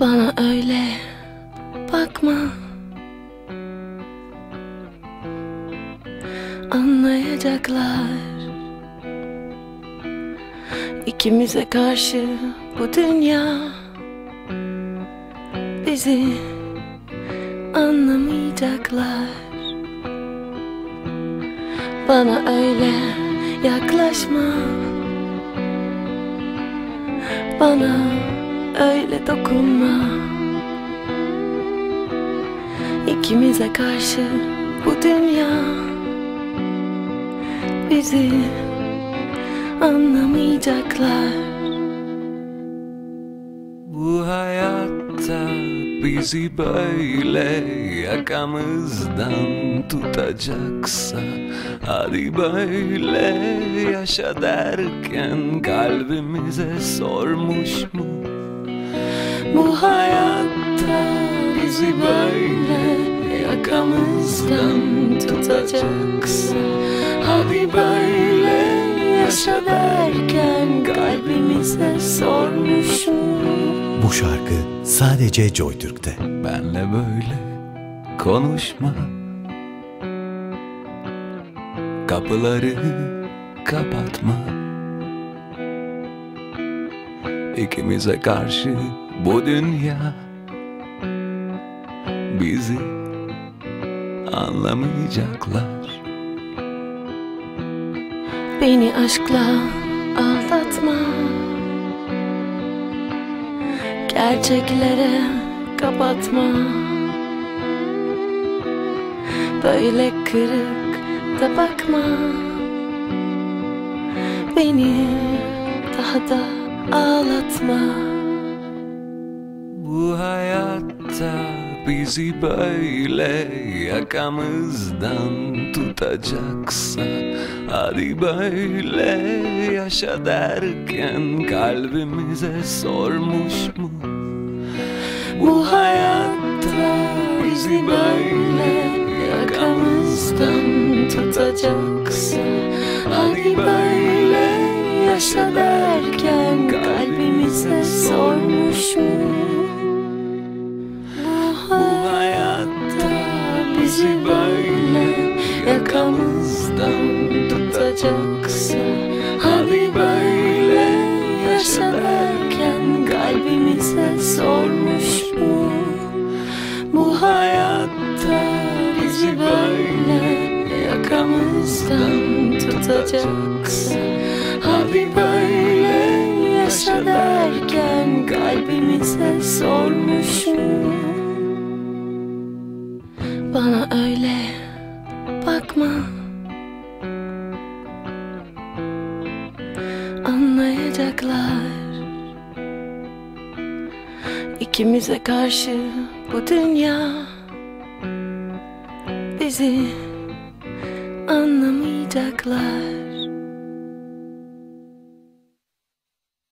Bana öyle bakma. Anlayacaklar. İkimize karşı bu dünya Bizi anlamayacaklar. Bana öyle yaklaşma. Bana öyle dokunma İkimize karşı bu dünya Bizi anlamayacaklar Bu hayatta bizi böyle yakamızdan tutacaksa Hadi böyle yaşa derken kalbimize sormuş mu? Bu hayatta bizi böyle yakamızdan tutacaksa Hadi böyle yaşa derken kalbimize sormuşum. Bu şarkı sadece JoyTürk'te. Benle böyle konuşma. Kapıları kapatma. İkimize karşı bu dünya Bizi anlamayacaklar. Beni aşkla aldatma. Gerçeklere kapatma. Böyle kırık da bakma. Beni daha da ağlatma Bu hayatta bizi böyle yakamızdan tutacaksa Hadi böyle yaşa derken kalbimize sormuş mu? Bu hayatta bizi böyle yakamızdan tutacaksın Hadi böyle yaşa derken kalbimize sormuşum yakamızdan tutacaksın. Hadi böyle yaşa derken kalbimize sormuş mu? Bu hayatta bizi böyle yakamızdan tutacaksın. Hadi böyle yaşa derken kalbimize sormuşum Bana öyle Anlayacaklar İkimize karşı bu dünya Bizi anlamayacaklar